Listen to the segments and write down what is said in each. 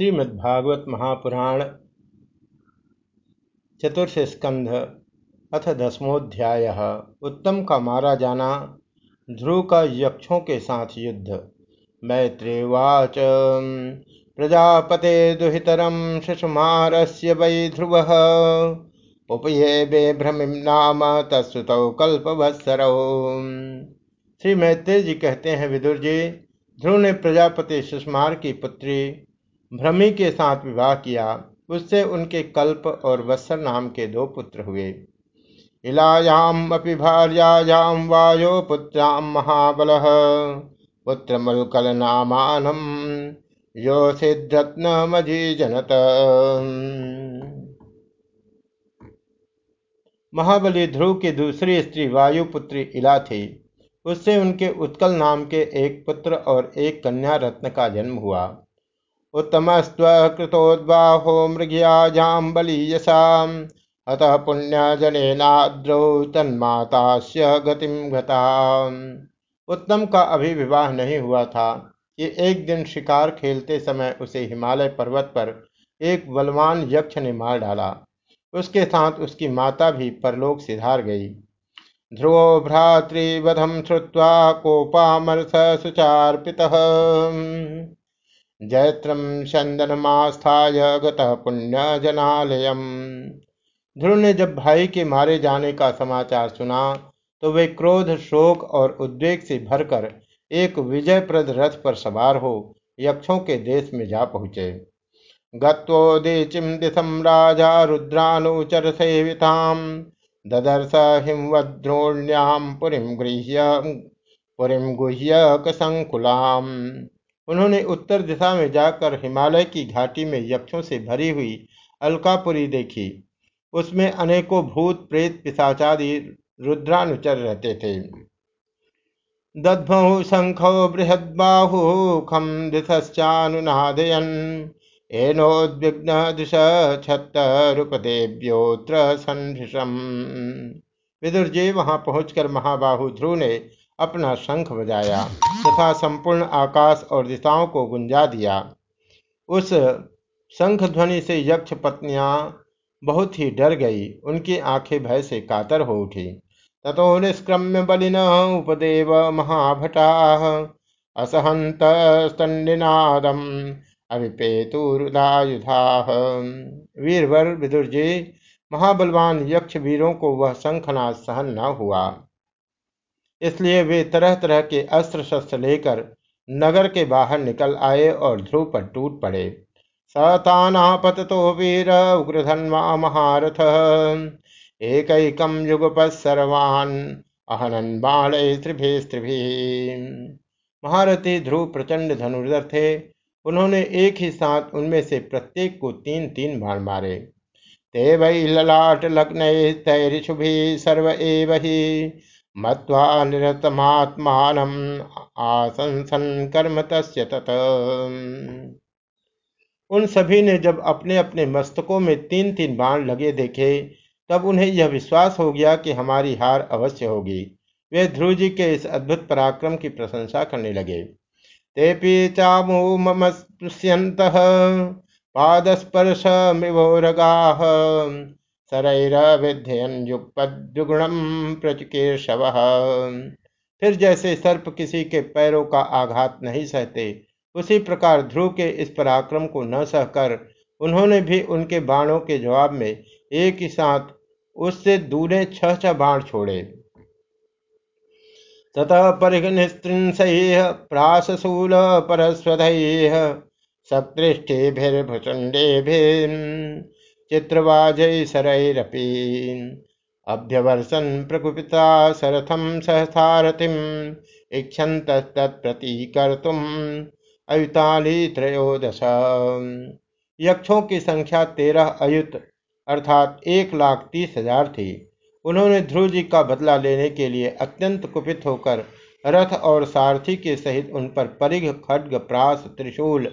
श्रीमद्भागवत महापुराण चतुर्थ स्कंध अथ दसमोध्याय उत्तम का मारा जाना ध्रुव का यक्षों के साथ युद्ध। मैत्रेवाच, प्रजापते दुहितरम शिशुमारस्य वै ध्रुव। उपये बेभ्रमिम नाम तत्सुतौ कल्पवत्सरौ। श्री मैत्रेय जी कहते हैं, विदुर जी, ध्रुव ने प्रजापति सुषमार की पुत्री भ्रमी के साथ विवाह किया, उससे उनके कल्प और वत्सर नाम के दो पुत्र हुए। इलायाम अपि भार्यायाम वायो पुत्राम महाबल, पुत्र मुलकल नामानम यो सिद्धत्न मजी जनत। महाबली ध्रुव की दूसरी स्त्री वायुपुत्री इला थी। उससे उनके उत्कल नाम के एक पुत्र और एक कन्या रत्न का जन्म हुआ। उत्तमस्त्वकृतोद्बाहो मृगया जाम्बलीयसाम् अतः पुण्य पुण्यजनेनाद्रौ तन्मातास्य गतिम। गता उत्तम का अभी विवाह नहीं हुआ था। कि एक दिन शिकार खेलते समय उसे हिमालय पर्वत पर एक बलवान यक्ष ने मार डाला। उसके साथ उसकी माता भी परलोक सिधार गई। ध्रुवो भ्रातृवधम श्रुवा कोपामर्थ सुचार्पितः। जयत्रम चंदनमास्थाय गतः पुण्य जनालयम ध्रुव ने जब भाई के मारे जाने का समाचार सुना तो वे क्रोध, शोक और उद्वेग से भरकर एक विजयप्रद रथ पर सवार हो यक्षों के देश में जा पहुँचे। गत्वोदीचिम दिशम राजा रुद्रानुचर सेविताम, ददर्श हिमवद्रोण्याम पुरीम गृह्य पुरीम गुह्य कसंकुलाम उन्होंने उत्तर दिशा में जाकर हिमालय की घाटी में यक्षों से भरी हुई अलकापुरी देखी। उसमें अनेकों भूत, प्रेत, पिशाचादि रुद्रानुचर रहते थे। दध्मौ शंखो बृहद्बाहु खम दिशानुनादयन एनोद्विग्न दिश छत्तरुपदेव्योत्र संभृशम विदुर जी, वहाँ पहुंचकर महाबाहु ध्रुव ने अपना शंख बजाया, तथा संपूर्ण आकाश और दिशाओं को गुंजा दिया। उस शंख ध्वनि से यक्ष पत्नियाँ बहुत ही डर गई। उनकी आँखें भय से कातर हो उठी। तथो निष्क्रम्य बलिन उपदेव महाभटा असहंत स्तंडिनादम अभिपेतुरुदायुधा वीरवर विदुर जी, महाबलवान यक्ष वीरों को वह शंखनाद सहन न हुआ। इसलिए वे तरह तरह के अस्त्र शस्त्र लेकर नगर के बाहर निकल आए और ध्रुव पर टूट पड़े। सतानापत तो वीर उग्रधन्वा महारथ। एक युगप सर्वान अहनन बाण त्रिभे महारथी ध्रुव प्रचंड धनुर्धर थे। उन्होंने एक ही साथ उनमें से प्रत्येक को तीन तीन बाण मारे। ते वही ललाट लग्न तैरिशुभि सर्व एव ही। मत्वा निरतमात्मानम आसंसन कर्म तस्य तत। उन सभी ने जब अपने अपने मस्तकों में तीन तीन बाण लगे देखे, तब उन्हें यह विश्वास हो गया कि हमारी हार अवश्य होगी। वे ध्रुव जी के इस अद्भुत पराक्रम की प्रशंसा करने लगे। तेपी चामूमस्यंत पादस्पर्श मिवोरगा सरैरविध्यन युगपद्युगुणम प्रचिकेशव। फिर जैसे सर्प किसी के पैरों का आघात नहीं सहते, उसी प्रकार ध्रुव के इस पराक्रम को न सहकर उन्होंने भी उनके बाणों के जवाब में एक ही साथ उससे दूरे छह छह बाण छोड़े। ततः परिगनिस्त्रिंश प्रासूल परस्वध सकृष्टिभिर्भुचंडे चित्रवाजय सरैरपि। अभ्यवर्षन् प्रकुपिता सरथम सहसारथिम इक्षन्तस्तत्प्रतीकर्तुम्, अयुताली त्रयोदश। यक्षों की संख्या तेरह अयुत, अर्थात एक लाख तीस हज़ार थी। उन्होंने ध्रुव जी का बदला लेने के लिए अत्यंत कुपित होकर रथ और सारथी के सहित उन पर परिघ खड्ग प्रास त्रिशूल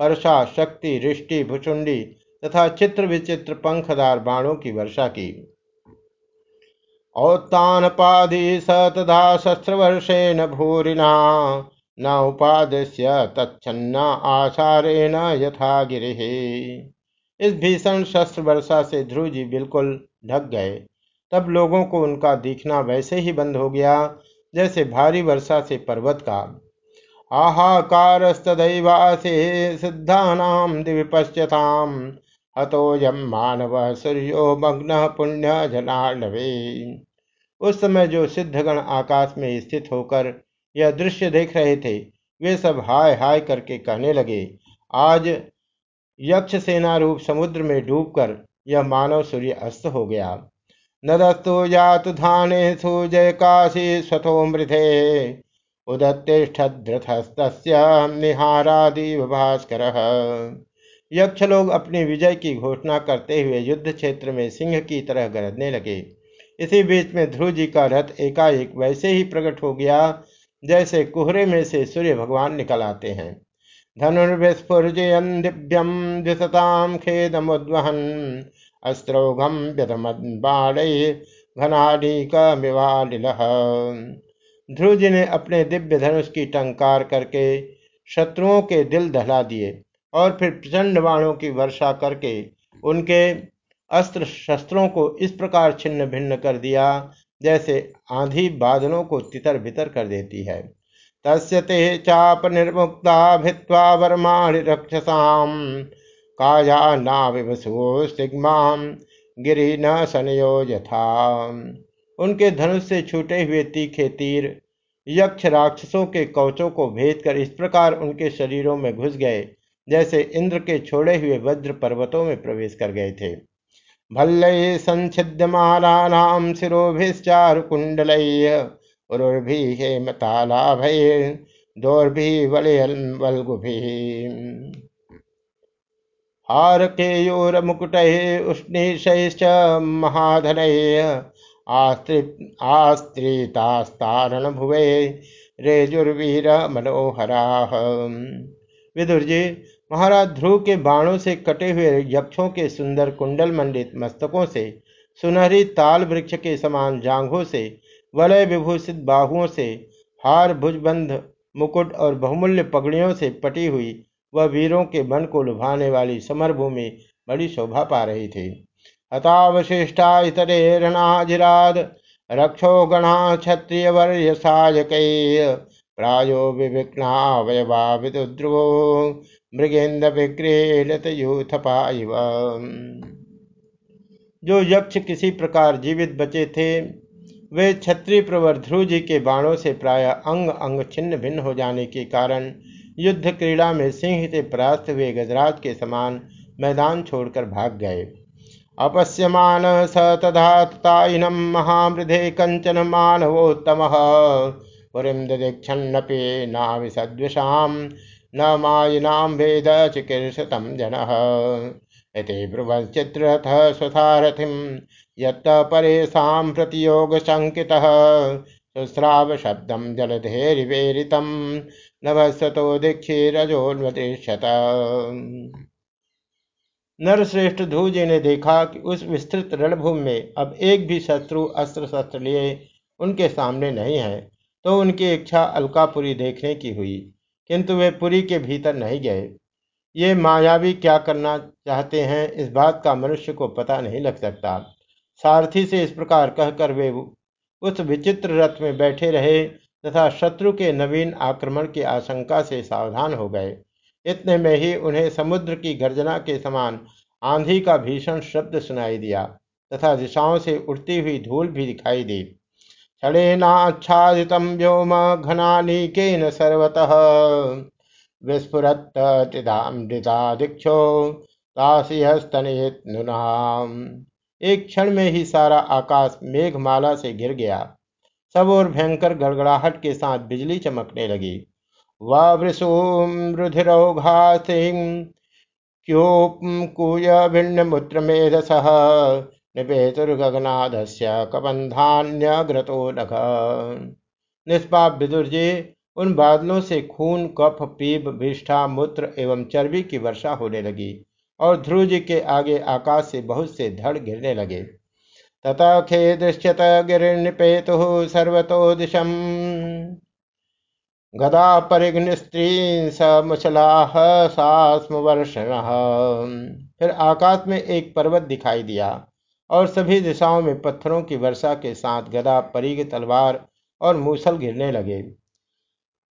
परशा शक्ति, रिष्टि, भुचुंडी तथा चित्र विचित्र पंखदार बाणों की वर्षा की। औत्तानपादी स तथा शस्त्रवर्षेण भूरिना न उपादस्य तच्छन्न आचारेण यथा गिरे इस भीषण शस्त्र वर्षा से ध्रुव जी बिल्कुल ढक गए। तब लोगों को उनका दिखना वैसे ही बंद हो गया, जैसे भारी वर्षा से पर्वत का। आहाकारस्तदैवासे सिद्धानाम दिव्य हतोयम मानव सूर्यो मग्न पुण्य जनार्णवे उस समय जो सिद्धगण आकाश में स्थित होकर यह दृश्य देख रहे थे, वे सब हाय हाय करके कहने लगे, आज यक्ष सेना रूप समुद्र में डूबकर यह मानव सूर्य अस्त हो गया। नदस्तु जातु धाने जय काशी स्वथो मृधे। उदत्तिष्ठद्रथस्त निहारादीव भास्कर यक्ष लोग अपनी विजय की घोषणा करते हुए युद्ध क्षेत्र में सिंह की तरह गरजने लगे। इसी बीच में ध्रुव जी का रथ एकाएक वैसे ही प्रकट हो गया, जैसे कुहरे में से सूर्य भगवान निकल आते हैं। धनुर्विस्फुर्जयन दिव्यम दिशताम खेदमुद्वहन अस्त्रोघम ध्रुव जी ने अपने दिव्य धनुष की टंकार करके शत्रुओं के दिल दहला दिए। और फिर प्रचंड बाणों की वर्षा करके उनके अस्त्र शस्त्रों को इस प्रकार छिन्न भिन्न कर दिया, जैसे आंधी बादलों को तितर बितर कर देती है। तस्य ते चाप निर्मुक्ता भित्वा वर्माणि रक्षसाम काया नाविवसुस्तिग्माम गिरी न सनयो यथा। उनके धनुष से छूटे हुए तीखे तीर, यक्ष राक्षसों के कवचों को भेद कर इस प्रकार उनके शरीरों में घुस गए। जैसे इंद्र के छोड़े हुए वज्र पर्वतों में प्रवेश कर गए थे। भल्लैः सञ्छिद्यमानानां शिरोभिश्चारुकुण्डलैः उरुर्भिः हेमतालाभैर्दोर्भिः वलयवल्गुभिः हारकेयोरमुकुटैः उष्णीशैश्च महाधनैः आस्त्रितास्तारणभुवे रेजुर्वीर मनोहराः विदुर जी महाराज ध्रुव के बाणों से कटे हुए यक्षों के सुंदर कुंडल मंडित मस्तकों से, सुनहरी ताल वृक्ष के समान जांघों से, वलय विभूषित बाहुओं से, हार भुजबंध, मुकुट और बहुमूल्य पगड़ियों से पटी हुई वह वीरों के मन को लुभाने वाली समरभूमि बड़ी शोभा पा रही थी। हतावशिष्टा इतरे रणाजिराद रक्षो गणा क्षत्रिय वर्य सायक प्रायो विविघ्नावयवा विदुद्रुवो मृगेन्द्र विग्रह जो यक्ष किसी प्रकार जीवित बचे थे, वे क्षत्रिय प्रवर ध्रुव जी के बाणों से प्राय अंग अंग छिन्न भिन्न हो जाने के कारण युद्ध क्रीड़ा में सिंह से परास्त हुए गजराज के समान मैदान छोड़कर भाग गए। अपश्यमान स तथा महामृधे कंचन मानवोत्तम। पुरीम दीक्षन्नपि नाविसद्विषाम न मायिनां वेद चिकीर्षतं जनः। इति ब्रुवश्चित्ररथः स्वसारथिं यत्त परेषां प्रतियोगशङ्कितः। शुश्राव शब्दं जलधेरिवेरितं नभस्वतो नरश्रेष्ठ धू जी ने देखा कि उस विस्तृत रणभूमि में अब एक भी शत्रु अस्त्र शस्त्र लिए उनके सामने नहीं है तो उनकी इच्छा अलकापुरी देखने की हुई। किंतु वे पुरी के भीतर नहीं गए। ये मायावी क्या करना चाहते हैं, इस बात का मनुष्य को पता नहीं लग सकता। सारथी से इस प्रकार कहकर वे उस विचित्र रथ में बैठे रहे तथा शत्रु के नवीन आक्रमण की आशंका से सावधान हो गए। इतने में ही उन्हें समुद्र की गर्जना के समान आंधी का भीषण शब्द सुनाई दिया तथा दिशाओं से उड़ती हुई धूल भी दिखाई दी। क्षणेनाच्छादितं व्योम घनानीकेन सर्वतः। विस्फुरत्तिदामृतादिक्षो तासिहस्तनयेत्नुनाम एक क्षण में ही सारा आकाश मेघमाला से गिर गया। सब और भयंकर गड़गड़ाहट के साथ बिजली चमकने लगी। वृषुमृधिरौघासिं क्योकूय भिन्न मूत्र मेधसः? निपेतुर्गगनाधस्य कबंधान्यग्रतो नख निष्पाप विदुर जी उन बादलों से खून, कफ, पीप विष्ठा मूत्र एवं चर्बी की वर्षा होने लगी और ध्रुव जी के आगे आकाश से बहुत से धड़ गिरने लगे। तथा खे दृश्यत गिरिपेतु सर्वतो दिशम। गदा परिघ्न स्त्री स मुसलाह सास्मवर्षण। फिर आकाश में एक पर्वत दिखाई दिया। और सभी दिशाओं में पत्थरों की वर्षा के साथ गदा परिघ तलवार और मूसल गिरने लगे।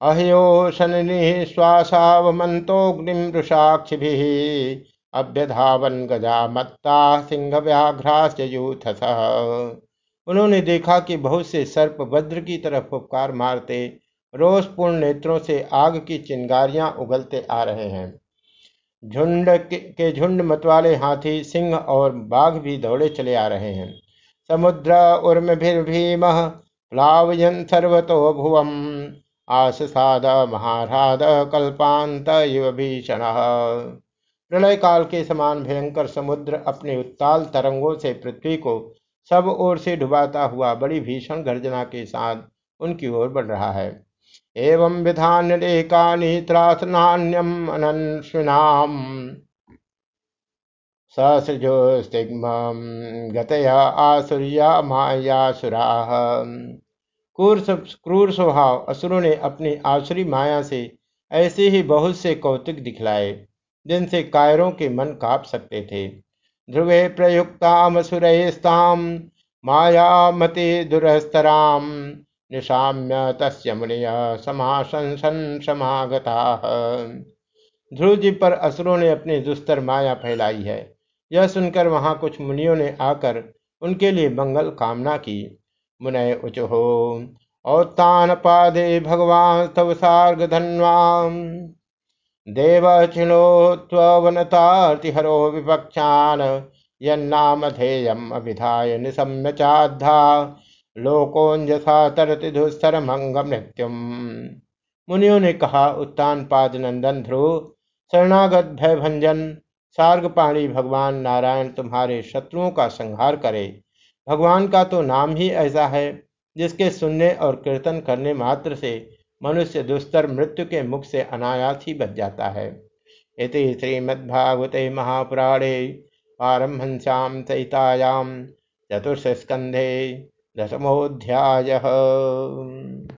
अह्योशनि श्वासावमंतोग्निम वृषाक्षि अभ्यधावन गजा मत्ता सिंह व्याघ्रास उन्होंने देखा कि बहुत से सर्प वज्र की तरफ़ उपकार मारते रोषपूर्ण नेत्रों से आग की चिंगारियाँ उगलते आ रहे हैं। झुंड के झुंड मतवाले हाथी, सिंह और बाघ भी दौड़े चले आ रहे हैं। समुद्र उर्म भीम, प्लावयन सर्वतो भुवम। आसाद महाराध कल्पांत युव भीषण। प्रलय काल के समान भयंकर समुद्र अपने उत्ताल तरंगों से पृथ्वी को सब ओर से डुबाता हुआ बड़ी भीषण गर्जना के साथ उनकी ओर बढ़ रहा है। एवं विधान्यदेकानि त्रासनान्यम अनन्विनाम ससृजोस्तिग्मं गतया आसुर्या मायासुरा। क्रूर क्रूर स्वभाव असुरों ने अपनी आसुरी माया से ऐसे ही बहुत से कौतुक दिखलाए, जिनसे कायरों के मन काप सकते थे। ध्रुवे प्रयुक्ताम माया मायामति दुरस्तराम निशाम्य तस्य मुनिय समाशंसन समागता। ध्रुव जी पर असुरों ने अपनी दुस्तर माया फैलाई है। यह सुनकर वहाँ कुछ मुनियों ने आकर उनके लिए मंगल कामना की। मुनय उच हो औतान पादे भगवान तव सार्ग धन्वाम देव चिणो चिणोत्वनतातिहरो विपक्षान यन्नाम धेयम अभिधाय निशम्य चाधा लोकोंजसा तरति दुस्तर मंग मृत्युम मुनियों ने कहा, उत्तान पाद नंदन ध्रुव शरणागत भयभंजन, सार्गपाणी भगवान नारायण तुम्हारे शत्रुओं का संहार करे। भगवान का तो नाम ही ऐसा है, जिसके सुनने और कीर्तन करने मात्र से मनुष्य दुस्तर मृत्यु के मुख से अनायास ही बच जाता है। इति श्रीमद्भागवते महापुराणे पारमहंस्यां सहितायाम चतुर्थ स्कंधे दशमोऽध्यायः।